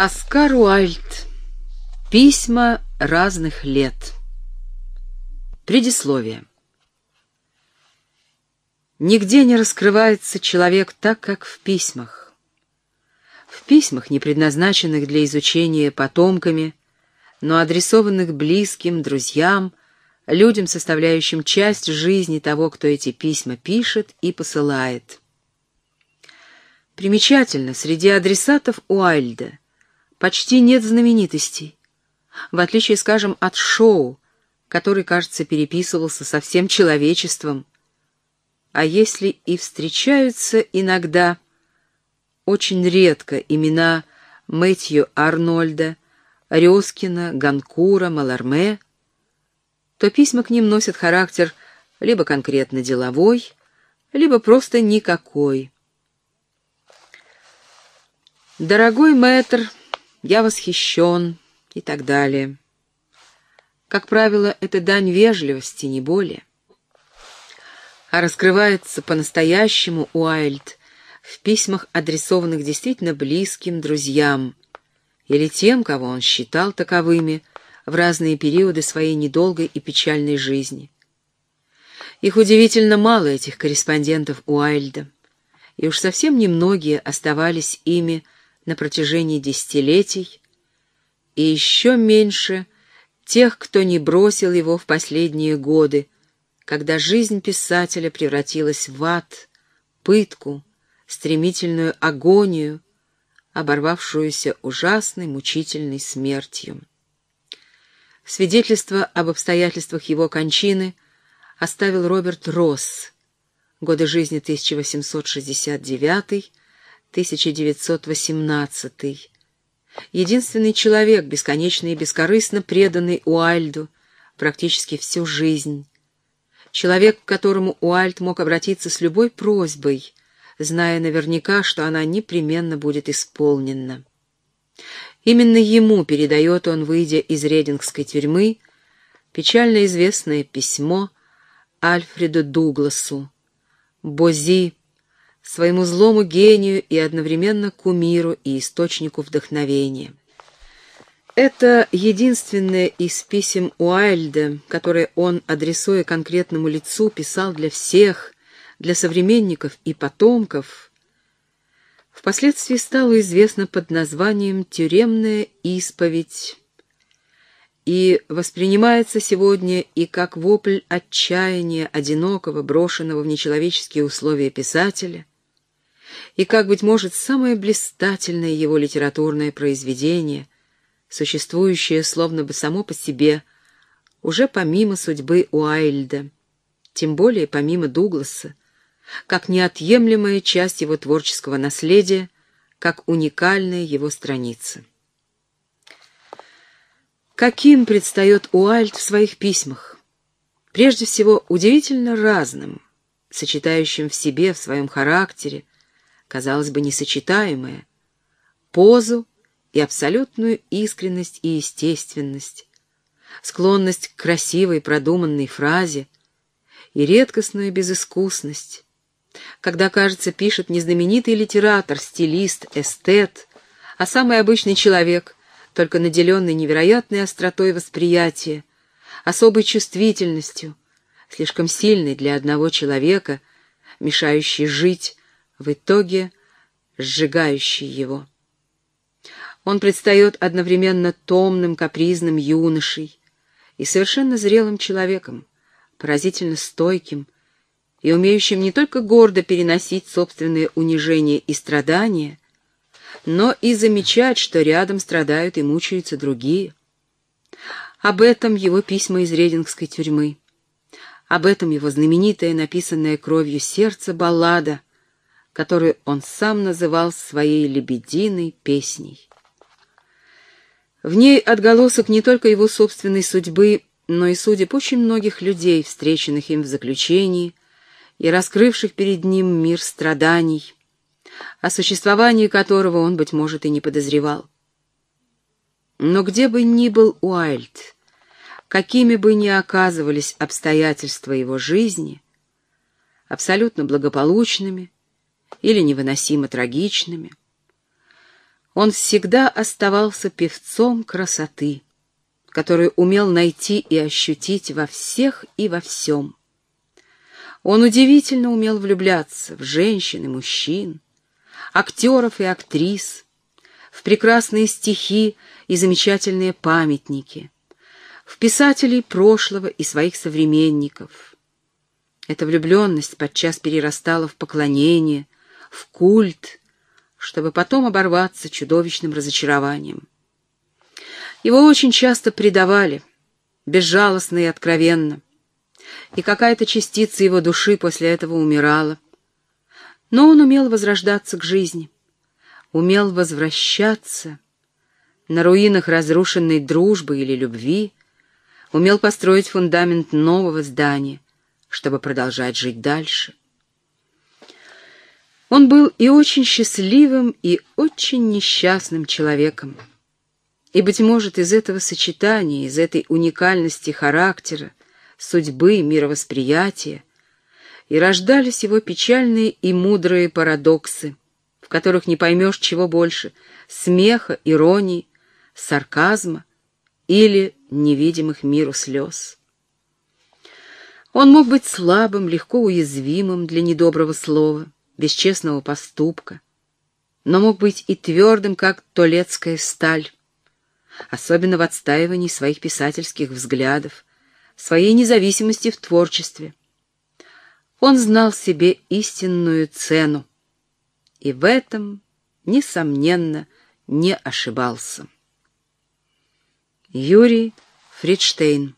Оскар Уальд. Письма разных лет. Предисловие. Нигде не раскрывается человек так, как в письмах. В письмах, не предназначенных для изучения потомками, но адресованных близким, друзьям, людям, составляющим часть жизни того, кто эти письма пишет и посылает. Примечательно, среди адресатов Уайльда почти нет знаменитостей, в отличие, скажем, от Шоу, который, кажется, переписывался со всем человечеством. А если и встречаются иногда, очень редко имена Мэтью Арнольда, Резкина, Ганкура, Маларме, то письма к ним носят характер либо конкретно деловой, либо просто никакой. «Дорогой мэтр, я восхищен» и так далее. Как правило, это дань вежливости, не более. А раскрывается по-настоящему Уайльд в письмах, адресованных действительно близким друзьям или тем, кого он считал таковыми в разные периоды своей недолгой и печальной жизни. Их удивительно мало, этих корреспондентов Уайльда, и уж совсем немногие оставались ими на протяжении десятилетий, и еще меньше тех, кто не бросил его в последние годы, когда жизнь писателя превратилась в ад, пытку, стремительную агонию, оборвавшуюся ужасной мучительной смертью. Свидетельство об обстоятельствах его кончины оставил Роберт Росс, годы жизни 1869 1918. Единственный человек, бесконечно и бескорыстно преданный Уальду практически всю жизнь. Человек, к которому Уальд мог обратиться с любой просьбой, зная наверняка, что она непременно будет исполнена. Именно ему передает он, выйдя из Редингской тюрьмы, печально известное письмо Альфреду Дугласу. Бози своему злому гению и одновременно кумиру и источнику вдохновения. Это единственное из писем Уайльда, которое он, адресуя конкретному лицу, писал для всех, для современников и потомков, впоследствии стало известно под названием «Тюремная исповедь» и воспринимается сегодня и как вопль отчаяния одинокого, брошенного в нечеловеческие условия писателя, и как, быть может, самое блистательное его литературное произведение, существующее словно бы само по себе, уже помимо судьбы Уайльда, тем более помимо Дугласа, как неотъемлемая часть его творческого наследия, как уникальная его страница. Каким предстает Уайльд в своих письмах? Прежде всего, удивительно разным, сочетающим в себе, в своем характере, казалось бы, несочетаемое, позу и абсолютную искренность и естественность, склонность к красивой продуманной фразе и редкостную безыскусность, когда, кажется, пишет не знаменитый литератор, стилист, эстет, а самый обычный человек, только наделенный невероятной остротой восприятия, особой чувствительностью, слишком сильной для одного человека, мешающей жить, в итоге сжигающий его. Он предстает одновременно томным, капризным юношей и совершенно зрелым человеком, поразительно стойким и умеющим не только гордо переносить собственные унижения и страдания, но и замечать, что рядом страдают и мучаются другие. Об этом его письма из Редингской тюрьмы. Об этом его знаменитая, написанная кровью сердца баллада — которую он сам называл своей лебединой песней. В ней отголосок не только его собственной судьбы, но и судеб очень многих людей, встреченных им в заключении и раскрывших перед ним мир страданий, о существовании которого он, быть может, и не подозревал. Но где бы ни был Уайльд, какими бы ни оказывались обстоятельства его жизни, абсолютно благополучными, или невыносимо трагичными. Он всегда оставался певцом красоты, который умел найти и ощутить во всех и во всем. Он удивительно умел влюбляться в женщин и мужчин, актеров и актрис, в прекрасные стихи и замечательные памятники, в писателей прошлого и своих современников. Эта влюбленность подчас перерастала в поклонение, в культ, чтобы потом оборваться чудовищным разочарованием. Его очень часто предавали, безжалостно и откровенно, и какая-то частица его души после этого умирала. Но он умел возрождаться к жизни, умел возвращаться на руинах разрушенной дружбы или любви, умел построить фундамент нового здания, чтобы продолжать жить дальше. Он был и очень счастливым, и очень несчастным человеком. И, быть может, из этого сочетания, из этой уникальности характера, судьбы, мировосприятия, и рождались его печальные и мудрые парадоксы, в которых не поймешь чего больше — смеха, иронии, сарказма или невидимых миру слез. Он мог быть слабым, легко уязвимым для недоброго слова, бесчестного поступка, но мог быть и твердым, как толецкая сталь, особенно в отстаивании своих писательских взглядов, своей независимости в творчестве. Он знал себе истинную цену, и в этом, несомненно, не ошибался. Юрий Фридштейн